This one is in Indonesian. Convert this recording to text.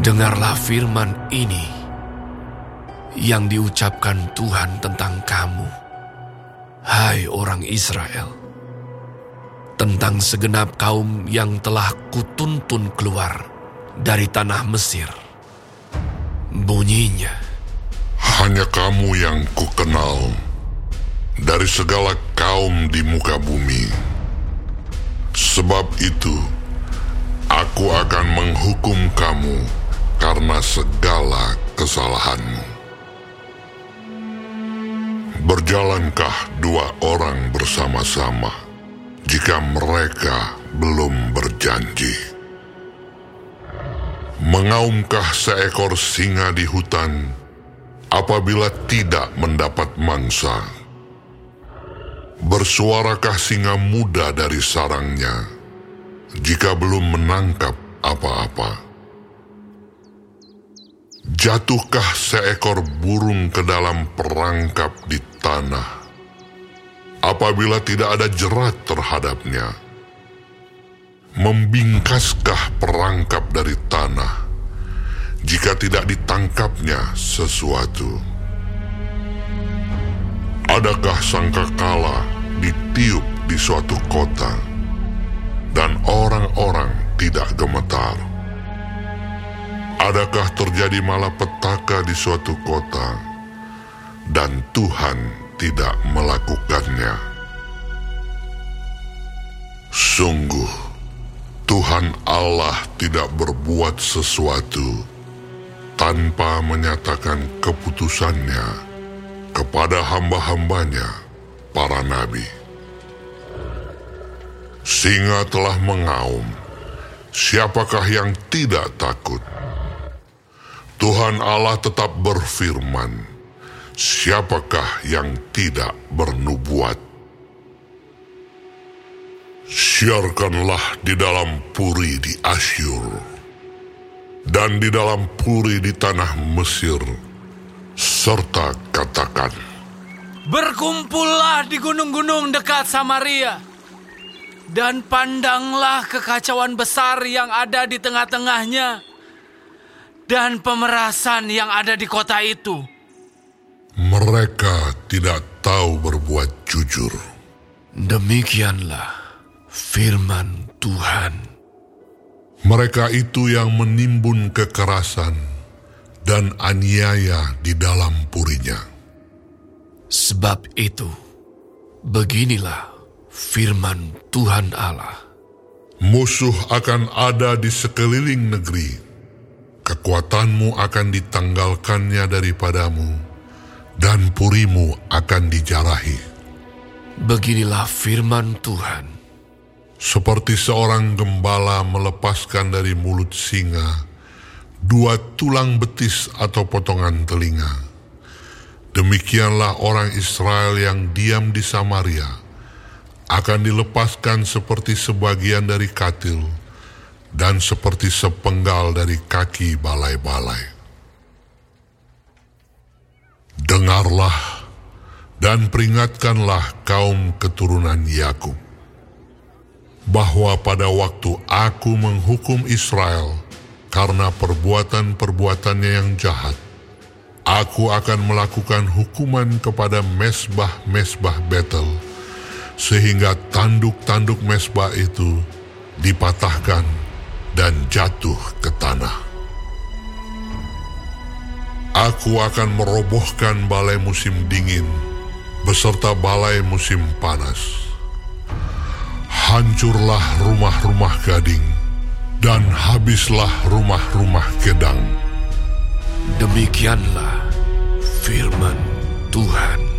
Dengarlah firman ini yang diucapkan Tuhan tentang kamu, hai orang Israel, tentang segenap kaum yang telah kutuntun keluar dari tanah Mesir. Bunyinya, Hanya kamu yang kukenal dari segala kaum di muka bumi. Sebab itu, aku akan menghukum kamu karena segala kesalahanmu. Berjalankah dua orang bersama-sama jika mereka belum berjanji? Mengaumkah seekor singa di hutan apabila tidak mendapat mangsa? Bersuarakah singa muda dari sarangnya jika belum menangkap apa-apa? Jatuhkah seekor burung ke dalam perangkap di tanah apabila tidak ada jerat terhadapnya? Membingkaskah perangkap dari tanah jika tidak ditangkapnya sesuatu? Adakah sangkakala ditiup di suatu kota dan orang-orang tidak gemetar? Adakah terjadi malapetaka di suatu kota dan Tuhan tidak melakukannya? Sungguh, Tuhan Allah tidak berbuat sesuatu tanpa menyatakan keputusannya kepada hamba-hambanya, para nabi. Singa telah mengaum, siapakah yang tidak takut? Tuhan Allah tetap berfirman, siapakah yang tidak bernubuat? Siarkanlah di dalam puri di Asyur, dan di dalam puri di tanah Mesir, serta katakan, Berkumpullah di gunung-gunung dekat Samaria, dan pandanglah kekacauan besar yang ada di tengah-tengahnya, dan pemerasan yang ada di kota itu. mereka tidak tahu berbuat jujur. demikianlah firman Tuhan. Mereka itu yang menimbun kekerasan dan aniaya di dalam purinya. Sebab itu, beginilah firman Tuhan Allah. Musuh akan ada di sekeliling negeri. Kekuatanmu akan ditanggalkannya daripadamu, dan purimu akan dijarahi. Beginilah firman Tuhan. Seperti seorang gembala melepaskan dari mulut singa dua tulang betis atau potongan telinga. Demikianlah orang Israel yang diam di Samaria akan dilepaskan seperti sebagian dari katil dan seperti sepenggal dari kaki balai-balai. Dengarlah dan peringatkanlah kaum keturunan Yakub bahwa pada waktu aku menghukum Israel karena perbuatan-perbuatannya yang jahat, aku akan melakukan hukuman kepada mesbah-mesbah Betel, sehingga tanduk-tanduk mesbah itu dipatahkan dan jatuh ke tanah. Aku akan merobohkan balai musim dingin beserta balai musim panas hancurlah rumah-rumah gading, dan habislah rumah-rumah gedang. Demikianlah firman Tuhan.